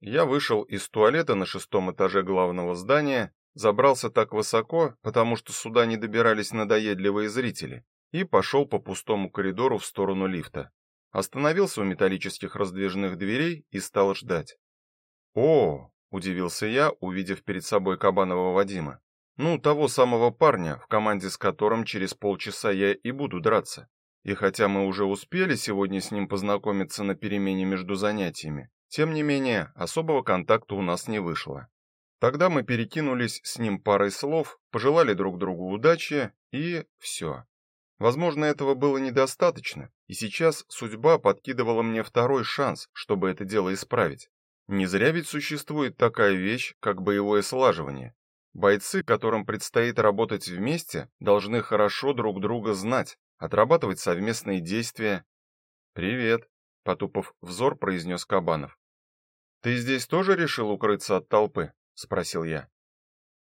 Я вышел из туалета на шестом этаже главного здания, забрался так высоко, потому что сюда не добирались надоедливые зрители, и пошел по пустому коридору в сторону лифта. Остановился у металлических раздвижных дверей и стал ждать. О, удивился я, увидев перед собой Кабанова Вадима. Ну, того самого парня, в команде с которым через полчаса я и буду драться. И хотя мы уже успели сегодня с ним познакомиться на перемене между занятиями, тем не менее, особого контакта у нас не вышло. Тогда мы перекинулись с ним парой слов, пожелали друг другу удачи и все. Возможно, этого было недостаточно, и сейчас судьба подкидывала мне второй шанс, чтобы это дело исправить. Не зря ведь существует такая вещь, как боевое слаживание. Бойцы, которым предстоит работать вместе, должны хорошо друг друга знать, отрабатывать совместные действия. Привет, потупав взор, произнес Кабанов. Ты здесь тоже решил укрыться от толпы, спросил я.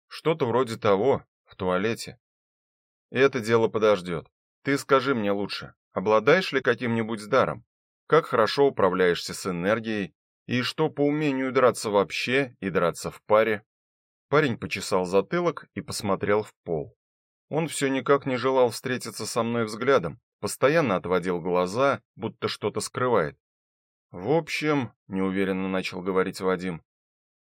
Что-то вроде того, в туалете. Это дело подождет. Ты скажи мне лучше, обладаешь ли каким-нибудь даром? Как хорошо управляешься с энергией и что по умению драться вообще и драться в паре? Парень почесал затылок и посмотрел в пол. Он все никак не желал встретиться со мной взглядом, постоянно отводил глаза, будто что-то скрывает. В общем, неуверенно начал говорить Вадим.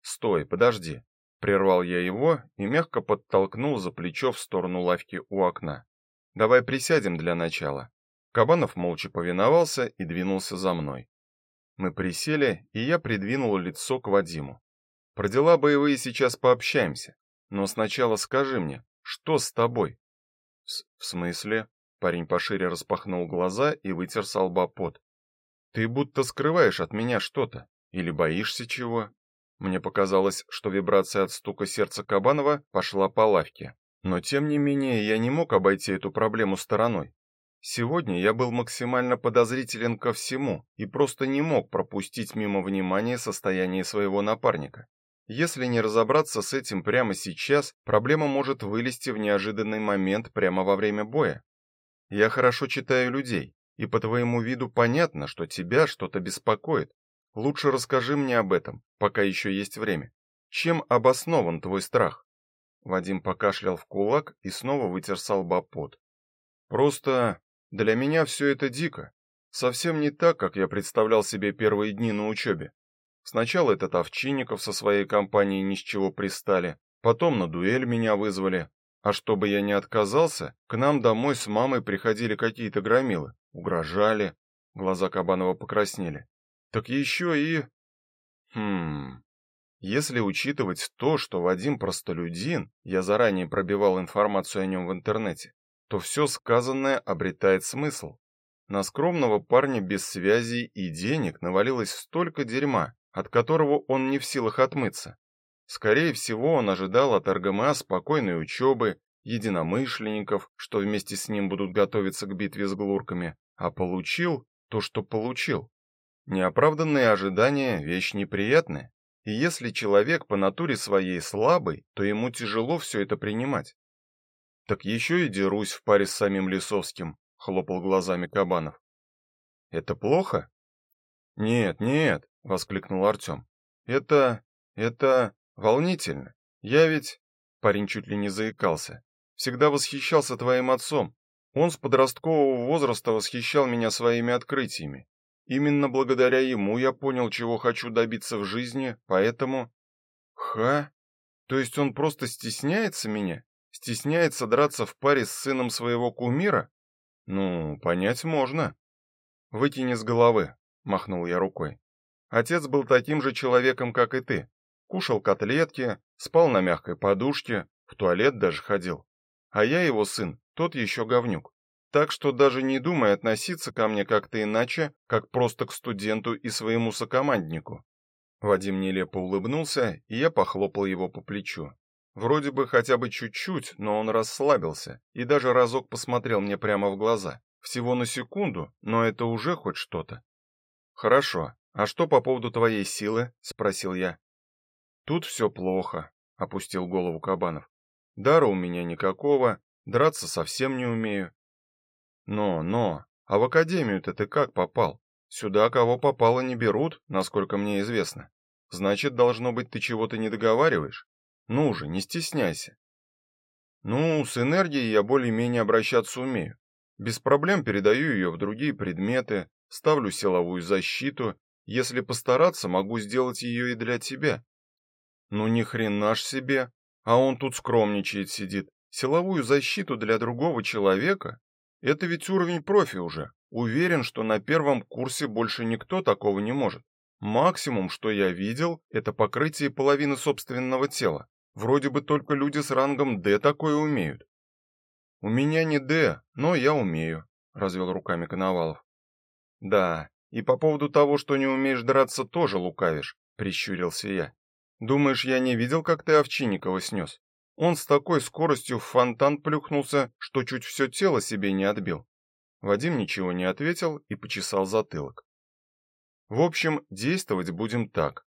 Стой, подожди, прервал я его и мягко подтолкнул за плечо в сторону лавки у окна. Давай присядем для начала. Кабанов молча повиновался и двинулся за мной. Мы присели, и я придвинул лицо к Вадиму. Про дела боевые сейчас пообщаемся, но сначала скажи мне, что с тобой? В смысле? Парень пошире распахнул глаза и вытер с лба пот. Ты будто скрываешь от меня что-то или боишься чего? Мне показалось, что вибрация от стука сердца Кабанова пошла по лавке. Но тем не менее я не мог обойти эту проблему стороной. Сегодня я был максимально подозрителен ко всему и просто не мог пропустить мимо внимания состояние своего напарника. Если не разобраться с этим прямо сейчас, проблема может вылезти в неожиданный момент прямо во время боя. Я хорошо читаю людей, и по твоему виду понятно, что тебя что-то беспокоит. Лучше расскажи мне об этом, пока еще есть время. Чем обоснован твой страх? Вадим покашлял в кулак и снова вытер с лба пот. Просто для меня все это дико. Совсем не так, как я представлял себе первые дни на учебе. Сначала этот Овчинников со своей компанией ни с чего пристали, потом на дуэль меня вызвали. А чтобы я не отказался, к нам домой с мамой приходили какие-то громилы, угрожали. Глаза Кабанова покраснели. Так еще и Хм. Если учитывать то, что Вадим простолюдин, я заранее пробивал информацию о нем в интернете, то все сказанное обретает смысл. На скромного парня без связей и денег навалилось столько дерьма, от которого он не в силах отмыться. Скорее всего, он ожидал от РГМА спокойной учебы, единомышленников, что вместе с ним будут готовиться к битве с глурками, а получил то, что получил. Неоправданные ожидания вещь неприятная. И если человек по натуре своей слабый, то ему тяжело все это принимать. Так еще и дерусь в паре с самим Лисовским, хлопал глазами Кабанов. Это плохо? Нет, нет, воскликнул Артем. Это это волнительно. Я ведь парень чуть ли не заикался. Всегда восхищался твоим отцом. Он с подросткового возраста восхищал меня своими открытиями. Именно благодаря ему я понял, чего хочу добиться в жизни, поэтому Ха? То есть он просто стесняется меня? Стесняется драться в паре с сыном своего кумира? Ну, понять можно. Выкини с головы, махнул я рукой. Отец был таким же человеком, как и ты. Кушал котлетки, спал на мягкой подушке, в туалет даже ходил. А я его сын, тот еще говнюк. Так что даже не думай относиться ко мне как-то иначе, как просто к студенту и своему сокоманднику. Вадим нелепо улыбнулся, и я похлопал его по плечу. Вроде бы хотя бы чуть-чуть, но он расслабился и даже разок посмотрел мне прямо в глаза. Всего на секунду, но это уже хоть что-то. Хорошо. А что по поводу твоей силы? спросил я. Тут все плохо, опустил голову Кабанов. Дара у меня никакого, драться совсем не умею. Но, но, а в академию-то ты как попал? Сюда кого попало не берут, насколько мне известно. Значит, должно быть, ты чего-то не договариваешь. Ну же, не стесняйся. Ну, с энергией я более-менее обращаться умею. Без проблем передаю ее в другие предметы, ставлю силовую защиту. Если постараться, могу сделать ее и для тебя. Ну ни хрена ж себе, а он тут скромничает сидит. Силовую защиту для другого человека? Это ведь уровень профи уже. Уверен, что на первом курсе больше никто такого не может. Максимум, что я видел, это покрытие половины собственного тела. Вроде бы только люди с рангом D такое умеют. У меня не D, но я умею, развел руками Коновалов. Да, и по поводу того, что не умеешь драться, тоже лукавишь, прищурился я. Думаешь, я не видел, как ты Овчинникова снес? Он с такой скоростью в фонтан плюхнулся, что чуть все тело себе не отбил. Вадим ничего не ответил и почесал затылок. В общем, действовать будем так.